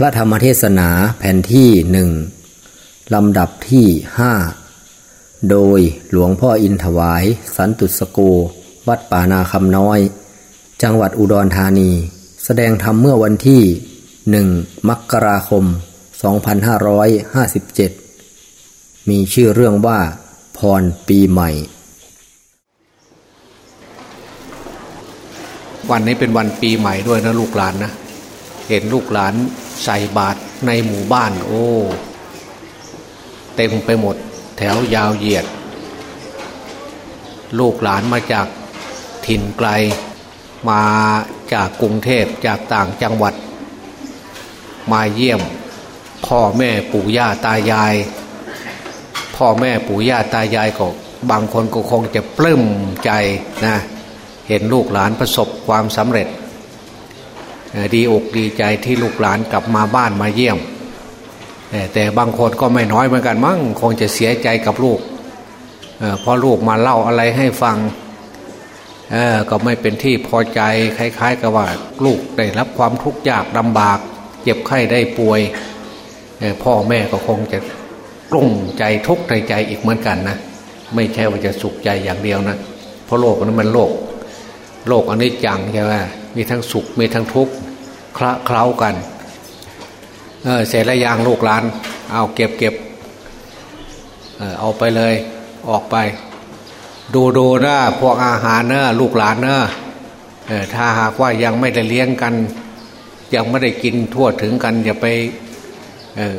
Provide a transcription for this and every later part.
พระธรรมเทศนาแผ่นที่หนึ่งลำดับที่ห้าโดยหลวงพ่ออินถวาย สันตุสโก วัดป่านาคำน้อย จังหวัดอุดรธานี แสดงธรรมเมื่อวันที่หนึ่งมกราคม 2557 มีชื่อเรื่องว่าพรปีใหม่ วันนี้เป็นวันปีใหม่ด้วยนะลูกหลานนะ เห็นลูกหลาน ใส่บาตรในหมู่บ้าน โอ้ เต็มไปหมด แถวยาวเหยียด ลูกหลานมาจากถิ่นไกล มาจากกรุงเทพจากต่างจังหวัด มาเยี่ยม พ่อแม่ปู่ย่าตายาย พ่อแม่ปู่ย่าตายายก็บางคนก็คงจะปลื้มใจนะ เห็นลูกหลานประสบความสำเร็จ ดีอกดีใจที่ลูกหลานกลับมาบ้านมาเยี่ยม แต่บางคนก็ไม่น้อยเหมือนกันมั้งคงจะเสียใจกับลูกเพราะลูกมาเล่าอะไรให้ฟังก็ไม่เป็นที่พอใจคล้าย ๆ กับว่าลูกได้รับความทุกข์ยากลำบาก เจ็บไข้ได้ป่วย พ่อแม่ก็คงจะกลุ้มใจทุกข์ในใจอีกเหมือนกันนะไม่ใช่ว่าจะสุขใจอย่างเดียวนะเพราะโลกนั้นมันโลก โลกอันนี้จังใช่ไหมมีทั้งสุขมีทั้งทุกข์ คละเคล้ากันเออเสร็จแล้วยางลูกหลาน เอาเก็บเก็บเออเอาไปเลยออกไป ดูดูนะพวกอาหารเนะลูกหลานเนะเออถ้าหากว่ายังไม่ได้เลี้ยงกัน ยังไม่ได้กินทั่วถึงกัน อย่าไปเออ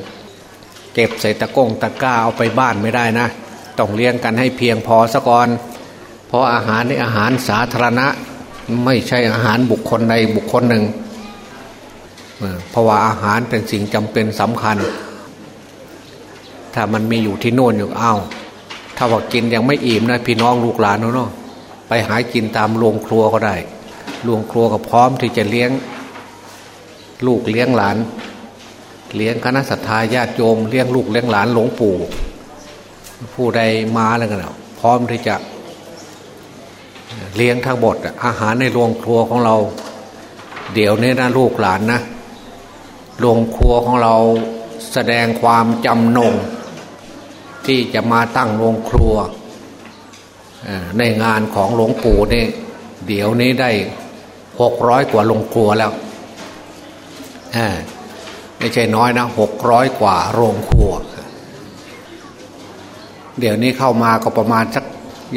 เก็บใส่ตะกงตะก้าเอาไปบ้านไม่ได้นะต้องเลี้ยงกันให้เพียงพอสะก่อนเพราะอาหารในอาหารสาธารณะ ไม่ใช่อาหารบุคคลใดบุคคลหนึ่ง เพราะว่าอาหารเป็นสิ่งจำเป็นสำคัญ ถ้ามันมีอยู่ที่โน่นอยู่อ้าวถ้าว่ากินยังไม่อิ่มนะพี่น้องลูกหลานเนาะไปหากินตามโรงครัวก็ได้โรงครัวก็พร้อมที่จะเลี้ยง ลูกเลี้ยงหลาน เลี้ยงคณะสัตยาญาติโยมเลี้ยงลูกเลี้ยงหลานหลวงปู่ ผู้ใดมาแล้วกันพร้อมที่จะเลี้ยงทั้งหมดอาหารในโรงครัวของเรา เดี๋ยวนี้นะลูกหลานนะ โรงครัวของเราแสดงความจำนง ที่จะมาตั้งโรงครัวในงานของหลวงปู่นี่เดี๋ยวนี้ได้หกร้อยกว่าโรงครัวแล้วไม่ใช่น้อยนะหกร้อยกว่าโรงครัว เดี๋ยวนี้เข้ามาก็ประมาณสัก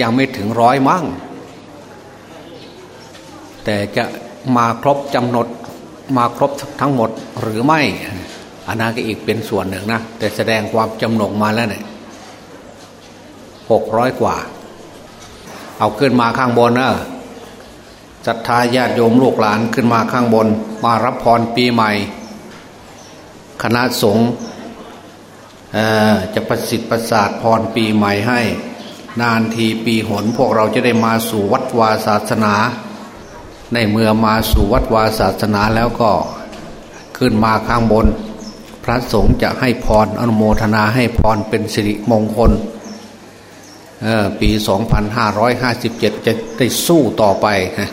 ยังไม่ถึงร้อยมั่งแต่จะมาครบจำหนด มาครบทั้งหมดหรือไม่ อันนั้นก็อีกเป็นส่วนหนึ่งนะ แต่แสดงความจำหนงมาแล้วเนี่ยหกร้อยกว่า เอาขึ้นมาข้างบนนะศรัทธาญาติโยมลูกหลานขึ้นมาข้างบน มารับพรปีใหม่ คณะสงฆ์จะประสิทธิ์ประสาทพรปีใหม่ให้ นานทีปีหนพวกเราจะได้มาสู่วัดวาศาสนา ในเมื่อมาสู่วัดวาศาสนาแล้วก็ขึ้นมาข้างบน พระสงฆ์จะให้พรอนุโมทนาให้พรเป็นสิริมงคลปี 2557 จะได้สู้ต่อไปฮะ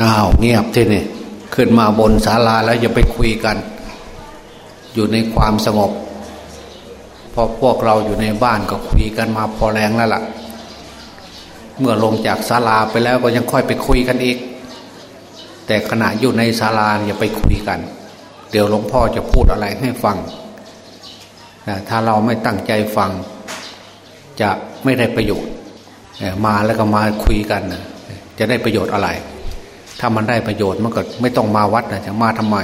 อ้าวเงียบทีนี่ขึ้นมาบนศาลาแล้วอย่าไปคุยกัน อยู่ในความสงบพราะพวกเราอยู่ในบ้านก็คุยกันมาพอแรงแล้วล่ะ เมื่อลงจากศาลาไปแล้วก็ยังค่อยไปคุยกันอีก แต่ขณะอยู่ในศาลาอย่าไปคุยกัน เดี๋ยวหลวงพ่อจะพูดอะไรให้ฟังถ้าเราไม่ตั้งใจฟัง จะไม่ได้ประโยชน์ มาแล้วก็มาคุยกันจะได้ประโยชน์อะไร ถ้ามันได้ประโยชน์มันก็ไม่ต้องมาวัดนะจะมาทำไม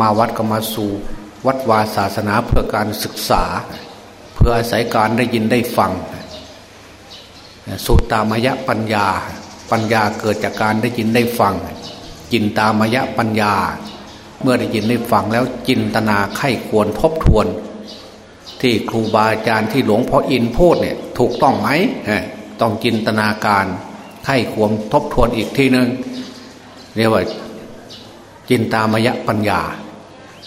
มาวัดก็มาสู่วัดวาศาสนาเพื่อการศึกษา เพื่ออาศัยการได้ยินได้ฟัง สุตตามยะปัญญา ปัญญาเกิดจากการได้ยินได้ฟัง จินตามยะปัญญา เมื่อได้ยินได้ฟังแล้วจินตนาไข้ควรทบทวน ที่ครูบาอาจารย์ที่หลวงพ่ออินพูดเนี่ยถูกต้องไหมต้องจินตนาการไข้ควรทบทวนอีกทีหนึ่งเรียกว่าจินตามยะปัญญา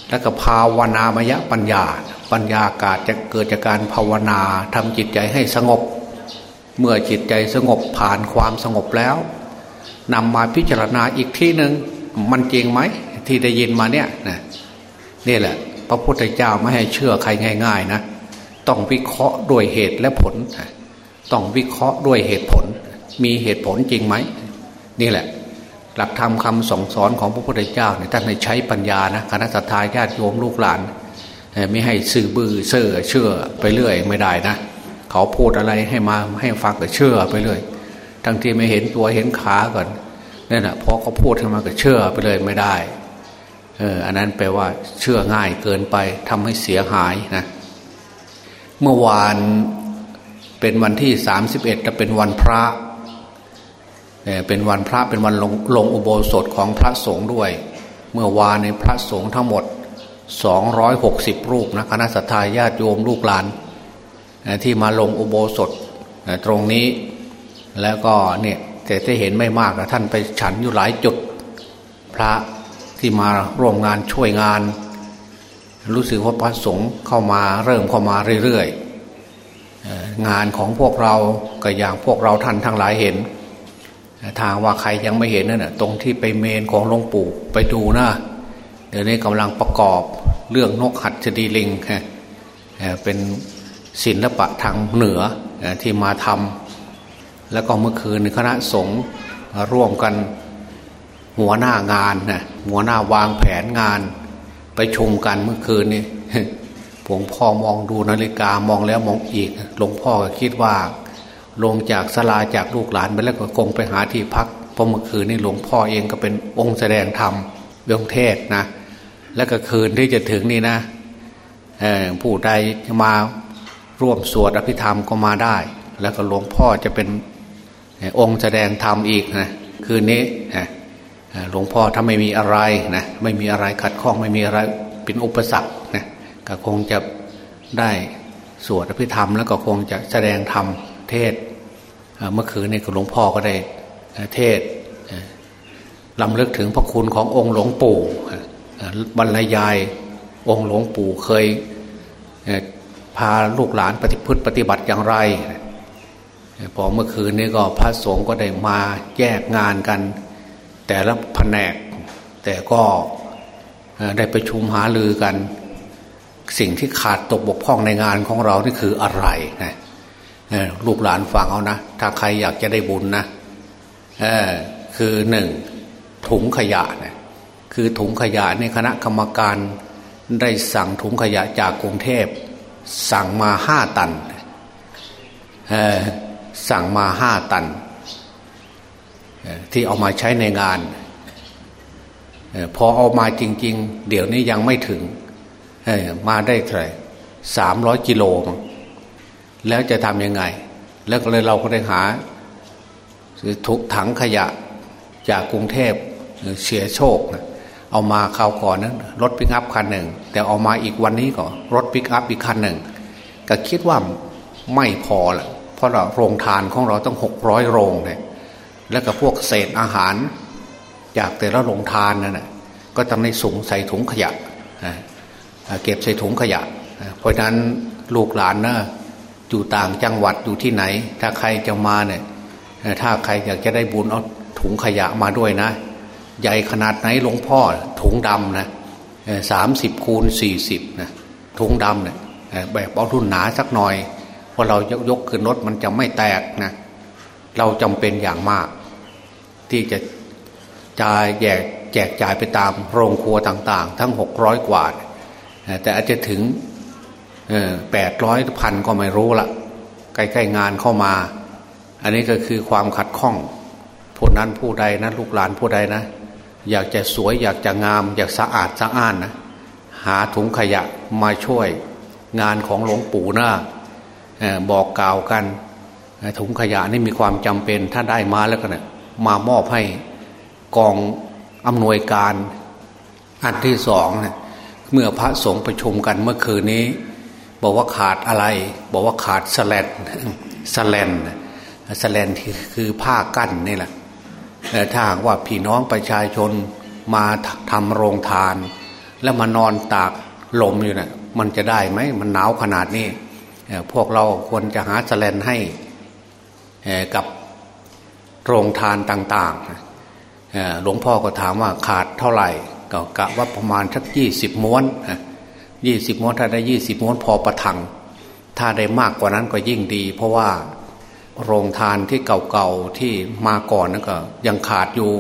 แล้วก็ภาวนามยะปัญญา ปัญญากาศจะเกิดจากการภาวนาทำจิตใจให้สงบ เมื่อจิตใจสงบผ่านความสงบแล้วนำมาพิจารณาอีกที่หนึ่งมันจริงไหมที่ได้ยินมาเนี่ยนะนี่แหละ พระพุทธเจ้าไม่ให้เชื่อใครง่าย ๆ นะ ต้องวิเคราะห์ด้วยเหตุและผล ต้องวิเคราะห์ด้วยเหตุผล มีเหตุผลจริงไหมนี่แหละ หลักธรรมคำสองสอนของพระพุทธเจ้าเนี่ยท่านให้ใช้ปัญญานะคณะสัตยาญาติโยมลูกหลาน ไม่ให้สื่อบือเชื่อเชื่อไปเรื่อยไม่ได้นะ เขาพูดอะไรให้มาให้ฟังก็เชื่อไปเรื่อยทั้งที่ไม่เห็นตัวเห็นขาก่อนนั่นแหะพอเขาพูดขึ้นมาก็เชื่อไปเลยไม่ได้เอออันนั้นแปลว่าเชื่อง่ายเกินไปทำให้เสียหายนะเมื่อวานเป็นวันที่สามสิบเอ็ดจะเป็นวันพระเป็นวันพระเป็นวันลงลงอุโบสถของพระสงฆ์ด้วย เมื่อวานในพระสงฆ์ทั้งหมดสองร้อยหกสิบรูปนะคณะสัตยาญาติโยมลูกหลาน ที่มาลงอุโบสถตรงนี้แล้วก็เนี่ยแต่ที่เห็นไม่มากนะท่านไปฉันอยู่หลายจุด พระที่มาร่วมงานช่วยงาน รู้สึกว่าพระสงฆ์เข้ามาเริ่มเข้ามาเรื่อยๆงานของพวกเราก็อย่างพวกเราท่านทั้งหลายเห็น ทางว่าใครยังไม่เห็นนั่นนะตรงที่ไปเมนของหลวงปู่ไปดูนะเดี๋ยวนี้กำลังประกอบเรื่องนกหัดจดีลิงเป็น ศิลปะทางเหนือที่มาทำแล้วก็เมื่อคืนคณะสงฆ์ร่วมกันหัวหน้างานนะหัวหน้าวางแผนงาน ไปชมกันเมื่อคืนนี้ผมพ่อมองดูนาฬิกามองแล้วมองอีกหลวงพ่อก็คิดว่า ลงจากสลาจากลูกหลานไปแล้วก็คงไปหาที่พักเพราะเมื่อคืนนี้หลวงพ่อเองก็เป็นองค์แสดงธรรมเบื้องเทศนะ แล้วก็คืนที่จะถึงนี่นะผู้ใดจมา ร่วมสวดอภิธรรมก็มาได้ แล้วก็หลวงพ่อจะเป็นองค์แสดงธรรมอีกนะคืนนี้หลวงพ่อถ้าไม่มีอะไรนะไม่มีอะไรขัดข้องไม่มีอะไรเป็นอุปสรรคนะก็คงจะได้สวดอภิธรรม แล้วก็คงจะแสดงธรรมเทศเมื่อคืนนี้หลวงพ่อก็ได้เทศลำลึกถึงพระคุณขององค์หลวงปู่บรรยายองค์หลวงปู่เคย พาลูกหลานปฏิพฤติปฏิบัติอย่างไรพอเมื่อคืนนี้ก็พระสงฆ์ก็ได้มาแยกงานกัน แต่ละแผนก แต่ก็ได้ไปชุมหาลือกัน สิ่งที่ขาดตกบกพร่องในงานของเรานี่คืออะไรนะลูกหลานฟังเอานะ ถ้าใครอยากจะได้บุญนะคือหนึ่งถุงขยะนะคือถุงขยะในคณะกรรมการได้สั่งถุงขยะจากกรุงเทพ สั่งมาห้าตันสั่งมาห้าตัน ที่เอามาใช้ในงาน พอเอามาจริง ๆ เดี๋ยวนี้ยังไม่ถึง มาได้เท่าไหร่สามร้อยกิโลแล้วจะทำยังไง แล้วก็เลยเราก็ได้หาทุกถังขยะจากกรุงเทพเสียโชคนะ เอามาคราวก่อนนั้นรถปิกอัพคันหนึ่ง แต่เอามาอีกวันนี้ก็รถปิกอัพอีกคันหนึ่ง ก็คิดว่าไม่พอละเพราะเราโรงทานของเราต้องหกร้อยโรงเลยแล้วก็พวกเศษอาหาร จากแต่ละโรงทานนั่นแหะก็ต้องในสูงใส่ถุงขยะเก็บใส่ถุงขยะ เพราะนั้นลูกหลานนะอยู่ต่างจังหวัดอยู่ที่ไหน ถ้าใครจะมาเนี่ยถ้าใครอยากจะได้บุญเอาถุงขยะมาด้วยนะ ใหญ่ขนาดไหนหลวงพ่อถุงดำนะสามสิบคูณสี่สิบนะถุงดำเนี่ยแบบเอาทุนหนาสักหน่อยพอเรายกยกขึ้นรถมันจะไม่แตกนะเราจำเป็นอย่างมาก ที่จะจ่ายแจกแจกจ่ายไปตามโรงครัวต่างๆ ทั้งหกร้อยกว่า แต่อาจจะถึงแปดร้อยพันก็ไม่รู้ละใกล้ๆงานเข้ามา อันนี้ก็คือความขัดข้องผู้นั้นผู้ใดนะลูกหลานผู้ใดนะ อยากจะสวยอยากจะงาม อยากสะอาดสะอ้านนะหาถุงขยะมาช่วยงานของหลวงปู่นะบอกกล่าวกันถุงขยะนี่มีความจำเป็นถ้าได้มาแล้วก็เนะมามอบให้กองอำนวยการอันที่สองนะเมื่อพระสงฆ์ประชุมกันเมื่อคืนนี้ บอกว่าขาดอะไร บอกว่าขาดสแลนสแลนสแลนคือผ้ากั้นนี่แหละ ถ้าหากว่าพี่น้องประชาชนมาทำโรงทาน แล้วมานอนตากลมอยู่นะ่ะมันจะได้ไหมมันหนาวขนาดนี้พวกเราควรจะหาสแลนให้กับโรงทานต่างๆหลวงพ่อก็ถามว่าขาดเท่าไหร่ก็กะว่าประมาณสักยี่สิบม้วนยี่สิบม้วนถ้าได้ยี่สิบม้วนพอประทัง ถ้าได้มากกว่านั้นก็ยิ่งดี เพราะว่า โรงทานที่เก่าๆที่มาก่อนนั่นก็ ยังขาดอยู่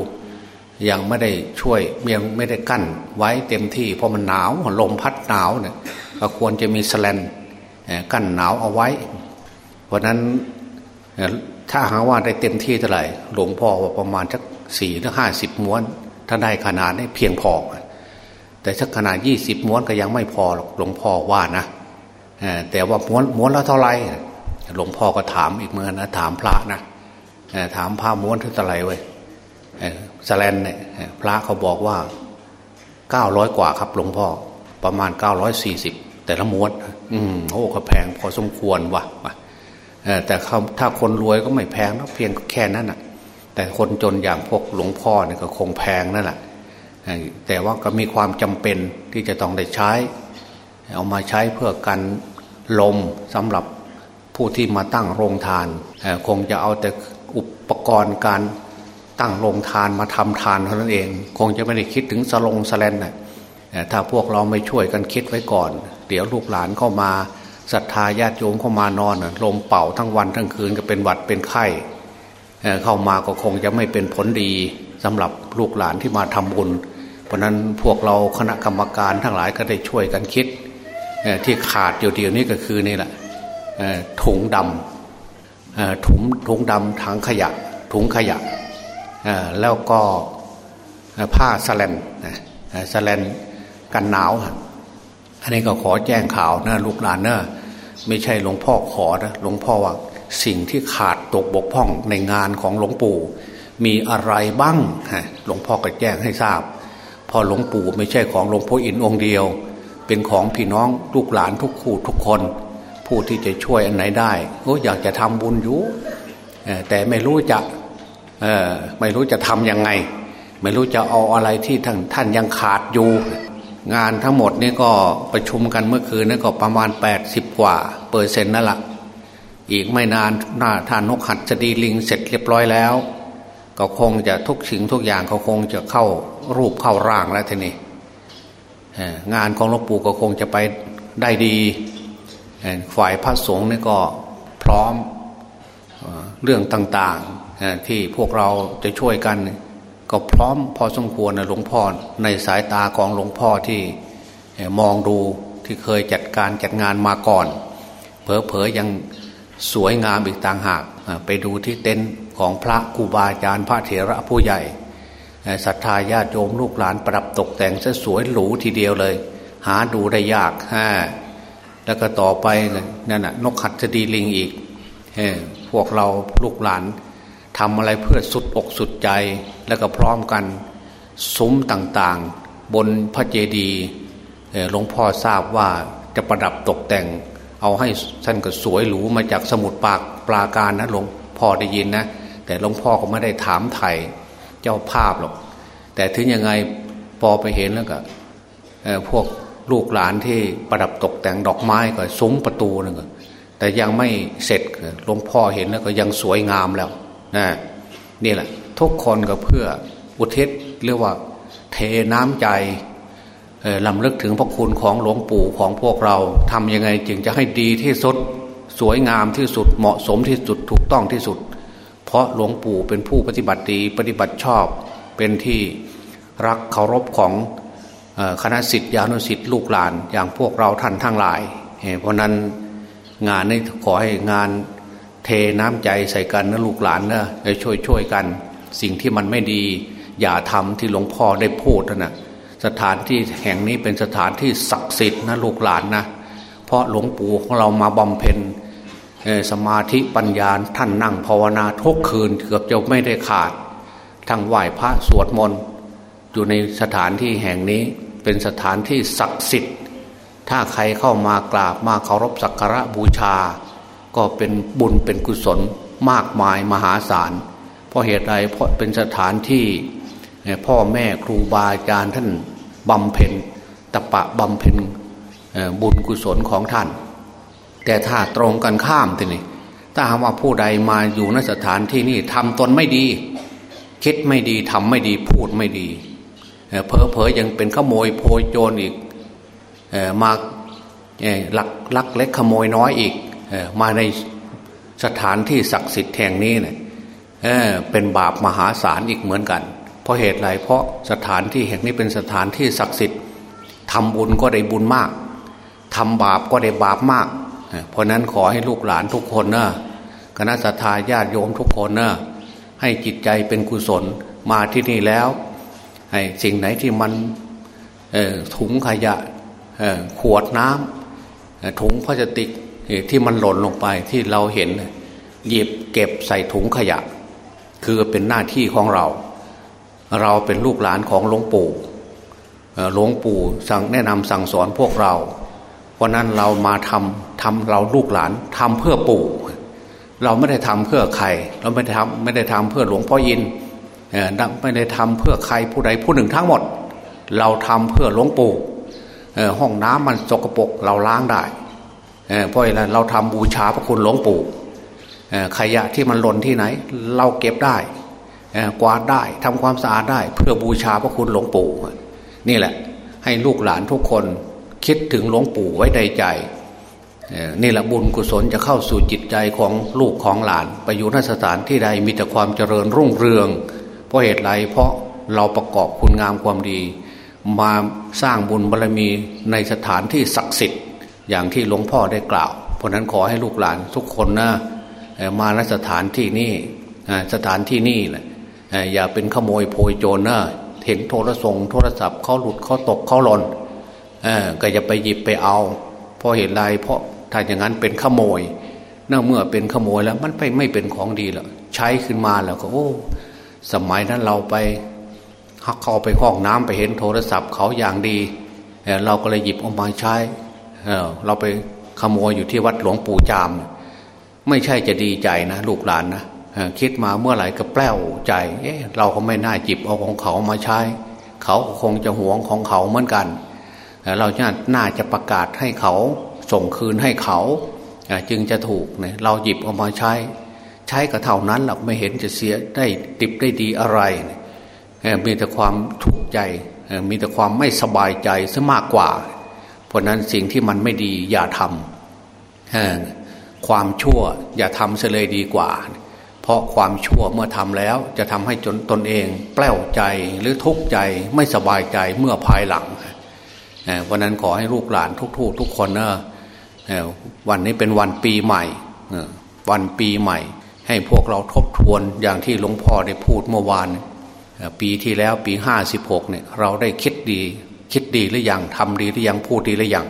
ยังไม่ได้ช่วยยังไม่ได้กั้นไว้เต็มที่ เพราะมันหนาวลมพัดหนาวเนี่ยก็ควรจะมีสแลนกั้นหนาวเอาไว้ เพราะนั้นถ้าหาว่าได้เต็มที่เท่าไหร่หลวงพ่อว่าประมาณสักสี่ถึงห้าสิบม้วน ถ้าได้ขนาดนี้เพียงพอ แต่ถ้าขนาดยี่สิบม้วนก็ยังไม่พอหลวงพ่อว่านะแต่ว่าม้วนม้วนแล้วเท่าไหร่ หลวงพ่อก็ถามอีกเมื่อนะถามพระนะถามพระม้วนท่าไหร่เว้ยสแลนเนี่ยพระเขาบอกว่าเก้าร้อยกว่าครับหลวงพ่อประมาณเก้าร้อยสี่สิบแต่ละม้วน อืมโอ้ก็แพงพอสมควรว่ะแต่ถ้าคนรวยก็ไม่แพงนะเพียงแค่นั้นอะ แต่คนจนอย่างพวกหลวงพ่อเนี่ยก็คงแพงนั่นแหละแต่ว่าก็มีความจำเป็นที่จะต้องได้ใช้ เอามาใช้เพื่อกันลมสำหรับ ผู้ที่มาตั้งโรงทานคงจะเอาแต่อุปกรณ์การตั้งโรงทานมาทำทานเท่านั้นเอง คงจะไม่ได้คิดถึงสลงสแลนน่ะถ้าพวกเราไม่ช่วยกันคิดไว้ก่อน เดี๋ยวลูกหลานเข้ามาศรัทธาญาติโยมเข้ามานอนลมเป่าทั้งวันทั้งคืนก็เป็นหวัดเป็นไข้เข้ามาก็คงจะไม่เป็นผลดีสำหรับลูกหลานที่มาทำบุญ เพราะนั้นพวกเราคณะกรรมการทั้งหลายก็ได้ช่วยกันคิดที่ขาดอยู่เดียวนี้ก็คือนี่แหละ ถุงดำถุงถุงดำถังขยะ ถุงขยะแล้วก็ผ้าสแลนสแลนกันหนาว อันนี้ก็ขอแจ้งข่าวนะลูกหลานเนะไม่ใช่หลวงพ่อขอนะหลวงพ่อว่าสิ่งที่ขาดตกบกพร่องในงานของหลวงปู่ มีอะไรบ้างหลวงพ่อก็แจ้งให้ทราบพอหลวงปู่ไม่ใช่ของหลวงพ่ออินองค์เดียว เป็นของพี่น้องลูกหลานทุกคู่ทุกคน ผู้ที่จะช่วยอันไหนได้โอ้อยากจะทำบุญอยู่แต่ไม่รู้จะไม่รู้จะทำยังไง ไม่รู้จะเอาอะไรที่ท่านท่านยังขาดอยู่ งานทั้งหมดนี่ก็ประชุมกันเมื่อคืนนี่ก็ประมาณ 80 กว่า เปอร์เซ็นต์นั่นแหละอีกไม่นานหน้าท่านนกหัดจะดีลิงเสร็จเรียบร้อยแล้ว ก็คงจะทุกสิ่งทุกอย่างเขาคงจะเข้ารูปเข้าร่างแล้วทีนี้งานของหลวงปู่ก็คงจะไปได้ดี ฝ่ายพระสงฆ์นี่ก็พร้อมเรื่องต่างๆที่พวกเราจะช่วยกัน ก็พร้อมพอสมควรนะหลวงพ่อในสายตาของหลวงพ่อที่มองดูที่เคยจัดการจัดงานมาก่อน เผลอๆยังสวยงามอีกต่างหาก ไปดูที่เต็นท์ของพระครูบาอาจารย์พระเถระผู้ใหญ่ศรัทธาญาติโยมลูกหลานประดับตกแต่งซะสวยหรูทีเดียวเลย หาดูได้ยากฮะ แล้วก็ต่อไปนั่นน่ะนกขัดจะดีลิงอีกพวกเราลูกหลานทำอะไรเพื่อสุดอกสุดใจ แล้วก็พร้อมกันซุ้มต่างๆ บนพระเจดีย์หลวงพ่อทราบว่าจะประดับตกแต่ง เอาให้ท่านก็สวยหรูมาจากสมุดปากปลาการนะหลวงพ่อได้ยินนะ แต่หลวงพ่อก็ไม่ได้ถามไทยเจ้าภาพหรอก แต่ถึงยังไงพอไปเห็นแล้วก็พวก ลูกหลานที่ประดับตกแต่งดอกไม้ก็ซุ้มประตูนึงแต่ยังไม่เสร็จหลวงพ่อเห็นแล้วก็ยังสวยงามแล้วนะนี่แหละ ทุกคนก็เพื่ออุทิศเรียกว่า เทน้ำใจลำลึกถึงพระคุณของหลวงปู่ของพวกเราทำยังไงจึงจะให้ดีที่สุดสวยงามที่สุดเหมาะสมที่สุดถูกต้องที่สุด เพราะหลวงปู่เป็นผู้ปฏิบัติดีปฏิบัติชอบ เป็นที่รักเคารพของ คณะสิทธิานุสิทธิลูกหลาน อย่างพวกเราท่านทั้งหลาย เพราะนั้นงานนี้ขอให้งานเทน้ำใจใส่กันนะลูกหลานนะช่วยช่วยกัน สิ่งที่มันไม่ดี อย่าทำที่หลวงพ่อได้พูดนะสถานที่แห่งนี้เป็นสถานที่ศักดิ์สิทธิ์นะลูกหลานนะเพราะหลวงปู่ของเรามาบำเพ็ญสมาธิปัญญาท่านนั่งภาวนาทุกคืนเกือบจะไม่ได้ขาด ทั้งไหว้พระสวดมนต์อยู่ในสถานที่แห่งนี้ เป็นสถานที่ศักดิ์สิทธิ์ ถ้าใครเข้ามากราบมาเคารพสักการะบูชา ก็เป็นบุญเป็นกุศลมากมายมหาศาล เพราะเหตุใดเพราะเป็นสถานที่พ่อแม่ครูบาอาจารย์ท่านบำเพ็ญตะปะบำเพ็ญบุญกุศลของท่าน แต่ถ้าตรงกันข้ามทีนี้ถ้าหากว่าผู้ใดมาอยู่ในสถานที่นี้ทำตนไม่ดี คิดไม่ดีทำไม่ดีพูดไม่ดี เพอเพอยังเป็นขโมยโพยโจรอีกมาลักลักเล็กขโมยน้อยอีกมาในสถานที่ศักดิ์สิทธิ์แห่งนี้เนี่ยเเป็นบาปมหาศาลอีกเหมือนกัน เพราะเหตุไรเพราะสถานที่แห่งนี้เป็นสถานที่ศักดิ์สิทธิ์ทำบุญก็ได้บุญมากทำบาปก็ได้บาปมาก เพราะนั้นขอให้ลูกหลานทุกคนนะคณะสัตยาญาติโยมทุกคนนะให้จิตใจเป็นกุศลมาที่นี่แล้ว สิ่งไหนที่มันถุงขยะขวดน้ำถุงพลาสติกที่มันหล่นลงไปที่เราเห็นหยิบเก็บใส่ถุงขยะ คือเป็นหน้าที่ของเรา เราเป็นลูกหลานของหลวงปู่หลวงปู่สั่งแนะนำสั่งสอนพวกเรา เพราะนั้นเรามาทำทำเราลูกหลานทำเพื่อปู่ เราไม่ได้ทำเพื่อใคร เราไม่ได้ทำไม่ได้ทำเพื่อหลวงพ่อยิน ไม่ได้ทำเพื่อใครผู้ใดผู้หนึ่งทั้งหมด เราทำเพื่อหลวงปู่ห้องน้ำมันสกปรกเราล้างได้เพราะอะไรเราทำบูชาพระคุณหลวงปู่ขยะที่มันหล่นที่ไหน เราเก็บได้กวาดได้ทำความสะอาดได้ เพื่อบูชาพระคุณหลวงปู่นี่แหละ ให้ลูกหลานทุกคนคิดถึงหลวงปู่ไว้ในใจนี่แหละบุญกุศลจะเข้าสู่จิตใจของลูกของหลาน ไปอยู่นสถานที่ใดมีแต่ความเจริญรุ่งเรือง ราะเหตุไรเพราะเราประกอบคุณงามความดี มาสร้างบุญบารรมีในสถานที่ศักดิ์สิทธิ์ อย่างที่หลวงพ่อได้กล่าว เพราะนั้นขอให้ลูกหลานทุกคนนะมาณสถานที่นี่สถานที่นี่แหละอย่าเป็นขโมยโพยโจรนะเห็นโทรศัพท์โทรศัพท์เขาหลุดเขาตกเขาหล่นก็อย่าไปหยิบไปเอา เพราะเหตุไรเพราะถ้าอย่างนั้นเป็นขโมยเนื่อเมื่อเป็นขโมยแล้วมันไปไม่เป็นของดีแล้วใช้ขึ้นมาแล้วก็โอ้ สมัยนั้นเราไปหักเข้าไปห้องน้ำไปเห็นโทรศัพท์เขาอย่างดี เราก็เลยหยิบออกมาใช้ เราไปขโมยอยู่ที่วัดหลวงปู่จาม ไม่ใช่จะดีใจนะ ลูกหลานนะคิดมาเมื่อไหร่ก็แปล้วใจเอ๊ะเราก็ไม่น่าจิบเอาของเขามาใช้ เขาคงจะหวงของเขาเหมือนกัน เราน่าจะประกาศให้เขาส่งคืนให้เขา จึงจะถูกเนยเราหยิบเอามาใช้ ใช้ก็เท่านั้นหรอกไม่เห็นจะเสียได้ติบได้ดีอะไรมีแต่ความทุกข์ใจมีแต่ความไม่สบายใจซะมากกว่า เพราะนั้นสิ่งที่มันไม่ดีอย่าทำความชั่วอย่าทำเสเลยดีกว่า เพราะความชั่วเมื่อทำแล้วจะทำให้จนตนเอง แปลวใจหรือทุกข์ใจไม่สบายใจเมื่อภายหลังเพราะนั้นขอให้ลูกหลานทุกทุกทุกคนเนะวันนี้เป็นวันปีใหม่วันปีใหม่ ให้พวกเราทบทวนอย่างที่หลวงพ่อได้พูดเมื่อวาน ปีที่แล้วปีห้าสิบหกเนี่ยเราได้คิดดี คิดดีหรือยังทำดีหรือยังพูดดีหรือยัง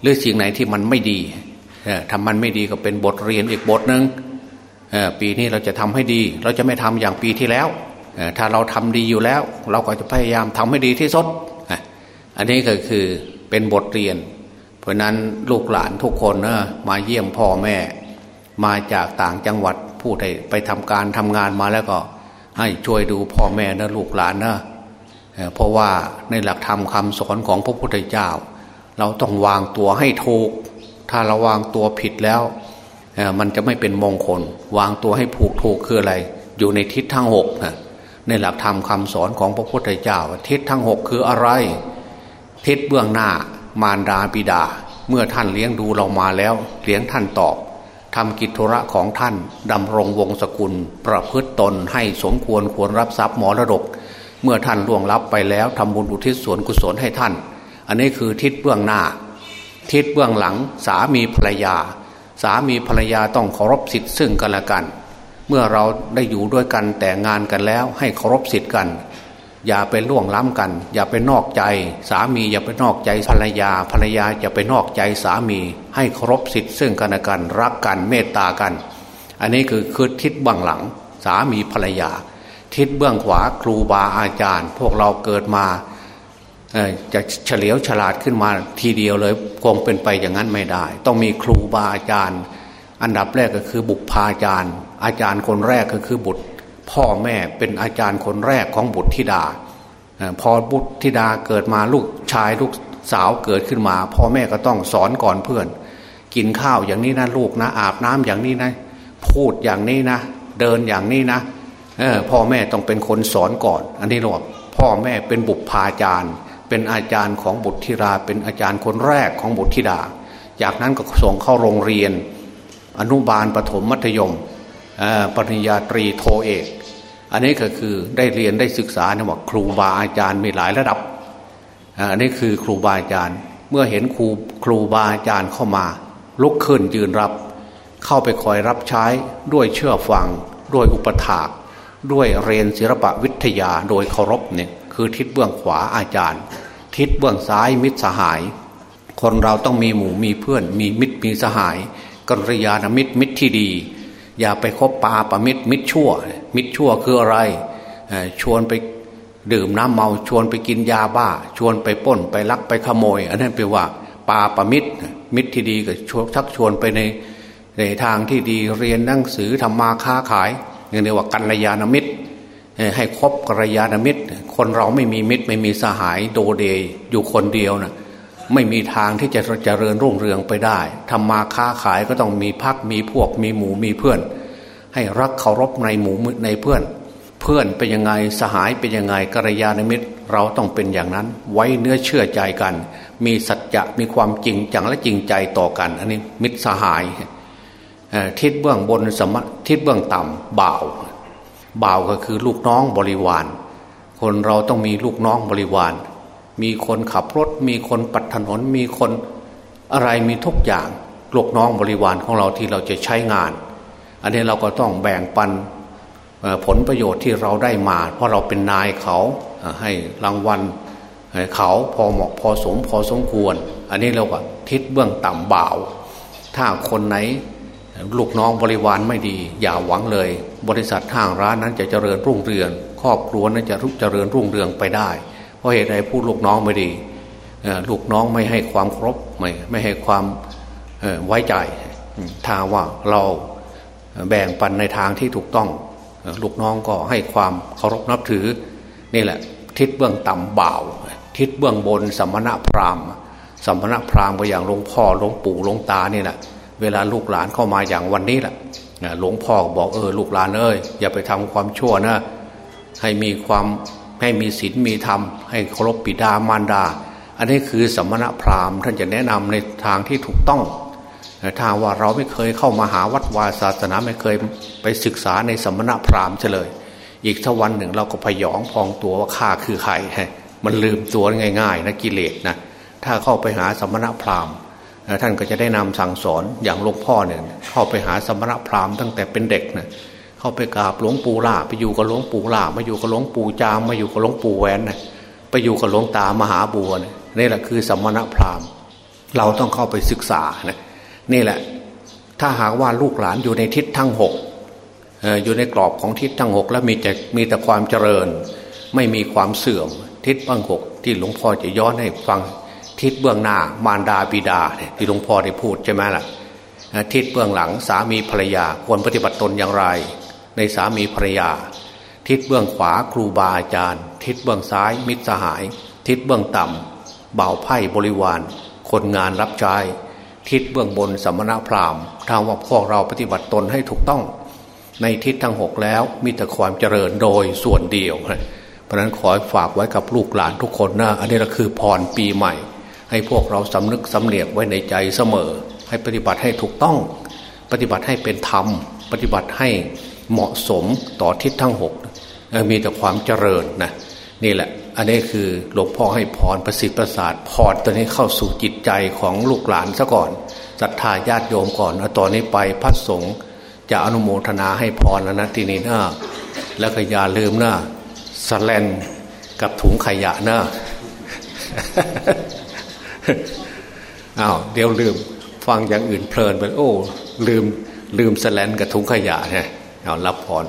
หรือสิ่งไหนที่มันไม่ดีทำมันไม่ดีก็เป็นบทเรียนอีกบทหนึ่งปีนี้เราจะทำให้ดี เราจะไม่ทำอย่างปีที่แล้วถ้าเราทำดีอยู่แล้ว เราก็จะพยายามทำให้ดีที่สุดอันนี้ก็คือเป็นบทเรียน เพราะนั้นลูกหลานทุกคนนะมาเยี่ยมพ่อแม่ มาจากต่างจังหวัด ผู้ใดไปทำการทำงานมาแล้วก็ ให้ช่วยดูพ่อแม่นะลูกหลานนะเพราะว่าในหลักธรรมคำสอนของพระพุทธเจ้า เราต้องวางตัวให้ถูก ถ้าเราวางตัวผิดแล้วมันจะไม่เป็นมงคล วางตัวให้ผูกถูกคืออะไร อยู่ในทิศทั้งหกในหลักธรรมคำสอนของพระพุทธเจ้า ทิศทั้งหกคืออะไร ทิศเบื้องหน้ามารดาบิดา เมื่อท่านเลี้ยงดูเรามาแล้วเลี้ยงท่านตอบ ทำกิจธุระของท่านดำรงวงศกุล ประพฤตตนให้สมควรควรรับทรัพย์มรดก เมื่อท่านล่วงลับไปแล้วทำบุญอุทิศส่วนกุศลให้ท่าน อันนี้คือทิศเบื้องหน้า ทิศเบื้องหลังสามีภรรยา สามีภรรยาต้องเคารพสิทธิ์ซึ่งกันและกัน เมื่อเราได้อยู่ด้วยกันแต่งงานกันแล้วให้เคารพสิทธิ์กัน อย่าไปล่วงล้ำกัน อย่าไปนอกใจ สามีอย่าไปนอกใจภรรยา ภรรยาอย่าไปนอกใจสามี ให้เคารพสิทธิ์ซึ่งกันและกันรักกันเมตตากัน อันนี้คือคือทิศบื้งหลัง สามีภรรยา ทิศเบื้องขวาครูบาอาจารย์ พวกเราเกิดมาจะเฉลียวฉลาดขึ้นมาทีเดียวเลยคงเป็นไปอย่างนั้นไม่ได้ ต้องมีครูบาอาจารย์ อันดับแรกก็คือบุพาจารย์ อาจารย์คนแรกก็คือบุตร พ่อแม่เป็นอาจารย์คนแรกของบุตรธิดา พอบุตรธิดาเกิดมาลูกชายลูกสาวเกิดขึ้นมา พ่อแม่ก็ต้องสอนก่อนเพื่อน กินข้าวอย่างนี้นะลูกนะอาบน้ำอย่างนี้นะ พูดอย่างนี้นะ เดินอย่างนี้นะพ่อแม่ต้องเป็นคนสอนก่อน อันนี้เรียกพ่อแม่เป็นบุพพาจารย์ เป็นอาจารย์ของบุตรธิราเป็นอาจารย์คนแรกของบุตรธิดา จากนั้นก็ส่งเข้าโรงเรียน อนุบาลปฐมมัธยมปริญญาตรีโทเอก อันนี้ก็คือได้เรียนได้ศึกษาเนี่ยว่าครูบาอาจารย์มีหลายระดับอันนี้คือครูบาอาจารย์เมื่อเห็นครูครูบาอาจารย์เข้ามา ลุกขึ้นยืนรับ เข้าไปคอยรับใช้ด้วยเชื่อฟัง ด้วยอุปถากด้วยเรียนศิลปะวิทยาโดยเคารพเนี่ยคือทิศเบื้องขวาอาจารย์ ทิศเบื้องซ้ายมิตรสหาย คนเราต้องมีหมู่มีเพื่อน มีมิตรมีสหายกัลยาณมิตรมิตรที่ดี อย่าไปคบปาประมิตรมิตรชั่ว มิตรชั่วคืออะไร ชวนไปดื่มน้ำเมาชวนไปกินยาบ้า ชวนไปป้นไปลักไปขโมย อันนั้นแปลว่าปาประมิตรมิตรที่ดีก็ชวนชักชวนไปในในทางที่ดีเรียนหนังสือทำมาค้าขายเรียกว่ากัลยาณมิตร ให้คบกัลยาณมิตร คนเราไม่มีมิตรไม่มีสหายโดเดยอยู่คนเดียวน่ะ ไม่มีทางที่จะเจริญรุ่งเรืองไปได้ทำมาค้าขายก็ต้องมีพักมีพวกมีหมูมีเพื่อน ให้รักเคารพในหมูในเพื่อน เพื่อนเป็นยังไงสหายเป็นยังไงกัลยาณมิตร เราต้องเป็นอย่างนั้น ไว้เนื้อเชื่อใจกัน มีสัจจะมีความจริงจังและจริงใจต่อกัน อันนี้มิตรสหายทิศเบื้องบนสมทิศเบื้องต่ำบ่าวบ่าวก็คือลูกน้องบริวาร คนเราต้องมีลูกน้องบริวาร มีคนขับรถ มีคนปัดถนน มีคนอะไรมีทุกอย่างลูกน้องบริวารของเราที่เราจะใช้งาน อันนี้เราก็ต้องแบ่งปันผลประโยชน์ที่เราได้มา เพราะเราเป็นนายเขาให้รางวัลเขาพอเหมาะพอสมพอสมควร อันนี้เราก็ทิศเบื้องต่ำบ่าว ถ้าคนไหนลูกน้องบริวารไม่ดี อย่าหวังเลย บริษัทห้างร้านนั้นจะเจริญรุ่งเรือง ครอบครัวนั้นจะรุเจริญรุ่งเรืองไปได้ เพราะเหตุใดพูดลูกน้องไม่ดีลูกน้องไม่ให้ความครบไม่ไม่ให้ความไว้ใจถ้าว่าเราแบ่งปันในทางที่ถูกต้อง ลูกน้องก็ให้ความเคารพนับถือ นี่แหละ ทิศเบื้องต่ำบ่าว ทิศเบื้องบนสัมมณพราหมณ์สัมมณพราหมณ์ก็อย่างหลวงพ่อหลวงปู่หลวงตานี่แหละเวลาลูกหลานเข้ามาอย่างวันนี้แหละหลวงพ่อบอกเออลูกหลานเอ้ยอย่าไปทำความชั่วนะให้มีความ ให้มีศีลมีธรรม ให้เคารพปิดามารดา อันนี้คือสมณพราหมณ์ ท่านจะแนะนำในทางที่ถูกต้องถ้าว่าเราไม่เคยเข้ามาหาวัดวาศาสนาไม่เคยไปศึกษาในสมณพราหมณ์เฉลย อีกทวันหนึ่งเราก็พยองพองตัวว่าข้าคือใครมันลืมตัวง่าย ๆนะกิเลสนะถ้าเข้าไปหาสมณพราหมณ์ท่านก็จะได้นำสั่งสอนอย่างหลวงพ่อเนี่ยเข้าไปหาสมณพราหมณ์ตั้งแต่เป็นเด็กนะ เข้าไปกราบหลวงปู่ล่าไปอยู่กับหลวงปู่ล่ามาอยู่กับหลวงปู่จามมาอยู่กับหลวงปู่แหวนนะไปอยู่กับหลวงตามหาบัวนี่แหละคือสมณพราหมณ์ เราต้องเข้าไปศึกษานะนี่แหละ ถ้าหากว่าลูกหลานอยู่ในทิศทั้งหกอยู่ในกรอบของทิศทั้งหกแล้วมีแต่มีแต่ความเจริญ ไม่มีความเสื่อม ทิศบังหกที่หลวงพ่อจะย้อนให้ฟังทิศเบื้องหน้ามารดาบิดาที่หลวงพ่อได้พูดใช่ไหมล่ะทิศเบื้องหลังสามีภรรยาควรปฏิบัติตนอย่างไร ในสามีภรรยา ทิศเบื้องขวาครูบาอาจารย์ ทิศเบื้องซ้ายมิตรสหาย ทิศเบื้องต่ำเบาไพ่บริวาร คนงานรับใช้ทิศเบื้องบนสมณพราหมณ์ถ้าว่าพวกเราปฏิบัติตนให้ถูกต้อง ในทิศทั้งหกแล้วมีแต่ความเจริญโดยส่วนเดียวเพราะนั้นขอฝากไว้กับลูกหลานทุกคนนะอันนี้ก็คือพรปีใหม่ ให้พวกเราสำนึกสำเนียกไว้ในใจเสมอ ให้ปฏิบัติให้ถูกต้อง ปฏิบัติให้เป็นธรรม ปฏิบัติให้ เหมาะสมต่อทิศทั้งหกมีแต่ความเจริญนะนี่แหละ อันนี้คือหลวงพ่อให้พรประสิทธิ์ประสาทพรตอนนี้เข้าสู่จิตใจของลูกหลานซะก่อนศรัทธาญาติโยมก่อนแล้วตอนนี้ไปพระสงฆ์จะอนุโมทนาให้พรแล้วนะทีนี้นะแล้วก็อย่าลืมนะสแลนกับถุงขยะนะอ้าวเดี๋ยวลืมฟังอย่างอื่นเพลินไปโอ้ ลืมลืมสแลนกับถุงขยะเนี่ย เอารับพร